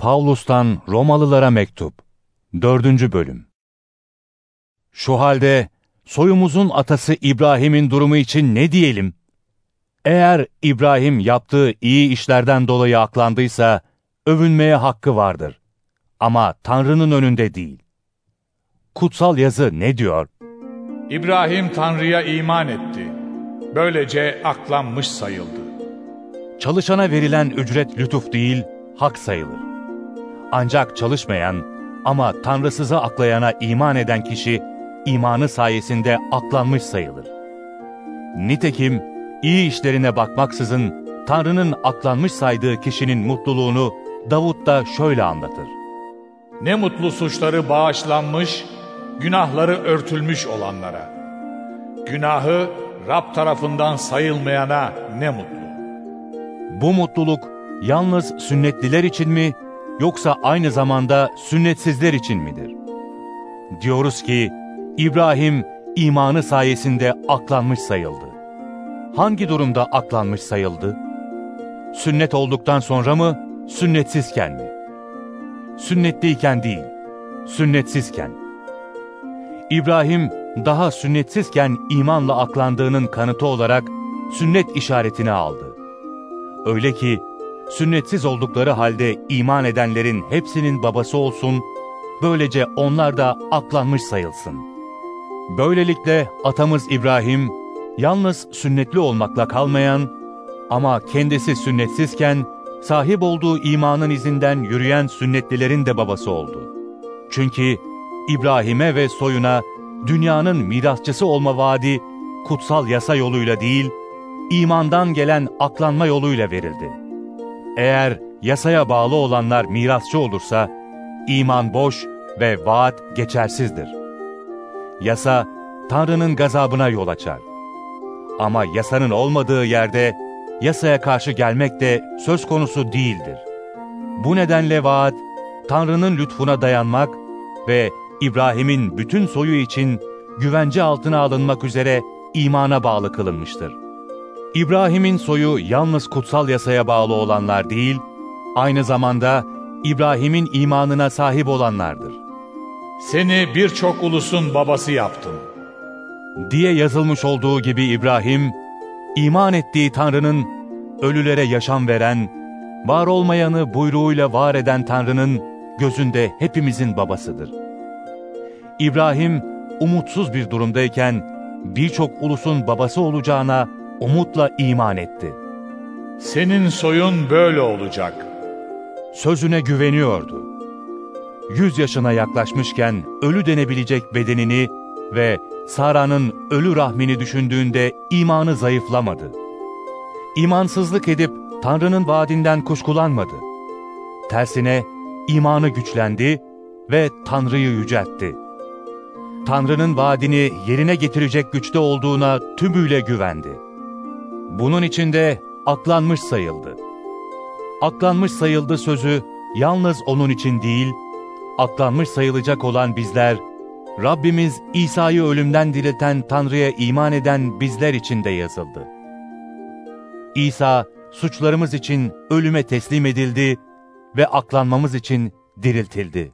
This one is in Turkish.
Pavlus'tan Romalılara Mektup 4. Bölüm Şu halde soyumuzun atası İbrahim'in durumu için ne diyelim? Eğer İbrahim yaptığı iyi işlerden dolayı aklandıysa, övünmeye hakkı vardır. Ama Tanrı'nın önünde değil. Kutsal yazı ne diyor? İbrahim Tanrı'ya iman etti. Böylece aklanmış sayıldı. Çalışana verilen ücret lütuf değil, hak sayılır. Ancak çalışmayan ama Tanrısıza aklayana iman eden kişi, imanı sayesinde aklanmış sayılır. Nitekim, iyi işlerine bakmaksızın Tanrı'nın aklanmış saydığı kişinin mutluluğunu Davut da şöyle anlatır. Ne mutlu suçları bağışlanmış, günahları örtülmüş olanlara. Günahı Rab tarafından sayılmayana ne mutlu. Bu mutluluk yalnız sünnetliler için mi yoksa aynı zamanda sünnetsizler için midir? Diyoruz ki İbrahim imanı sayesinde aklanmış sayıldı. Hangi durumda aklanmış sayıldı? Sünnet olduktan sonra mı, sünnetsizken mi? Sünnetliyken değil, sünnetsizken. İbrahim daha sünnetsizken imanla aklandığının kanıtı olarak sünnet işaretini aldı. Öyle ki sünnetsiz oldukları halde iman edenlerin hepsinin babası olsun, böylece onlar da aklanmış sayılsın. Böylelikle atamız İbrahim, yalnız sünnetli olmakla kalmayan ama kendisi sünnetsizken sahip olduğu imanın izinden yürüyen sünnetlilerin de babası oldu. Çünkü İbrahim'e ve soyuna dünyanın mirasçısı olma vaadi kutsal yasa yoluyla değil, imandan gelen aklanma yoluyla verildi. Eğer yasaya bağlı olanlar mirasçı olursa, iman boş ve vaat geçersizdir. Yasa, Tanrı'nın gazabına yol açar. Ama yasanın olmadığı yerde, yasaya karşı gelmek de söz konusu değildir. Bu nedenle vaat, Tanrı'nın lütfuna dayanmak ve İbrahim'in bütün soyu için güvence altına alınmak üzere imana bağlı kılınmıştır. İbrahim'in soyu yalnız kutsal yasaya bağlı olanlar değil, aynı zamanda İbrahim'in imanına sahip olanlardır. Seni birçok ulusun babası yaptım. Diye yazılmış olduğu gibi İbrahim, iman ettiği Tanrı'nın ölülere yaşam veren, var olmayanı buyruğuyla var eden Tanrı'nın gözünde hepimizin babasıdır. İbrahim, umutsuz bir durumdayken birçok ulusun babası olacağına umutla iman etti. Senin soyun böyle olacak. Sözüne güveniyordu. Yüz yaşına yaklaşmışken ölü denebilecek bedenini ve Sara'nın ölü rahmini düşündüğünde imanı zayıflamadı. İmansızlık edip Tanrı'nın vaadinden kuşkulanmadı. Tersine imanı güçlendi ve Tanrı'yı yüceltti. Tanrı'nın vaadini yerine getirecek güçte olduğuna tümüyle güvendi. Bunun içinde aklanmış sayıldı. Aklanmış sayıldı sözü yalnız onun için değil, aklanmış sayılacak olan bizler, Rabbimiz İsa'yı ölümden dirilten Tanrı'ya iman eden bizler için de yazıldı. İsa, suçlarımız için ölüme teslim edildi ve aklanmamız için diriltildi.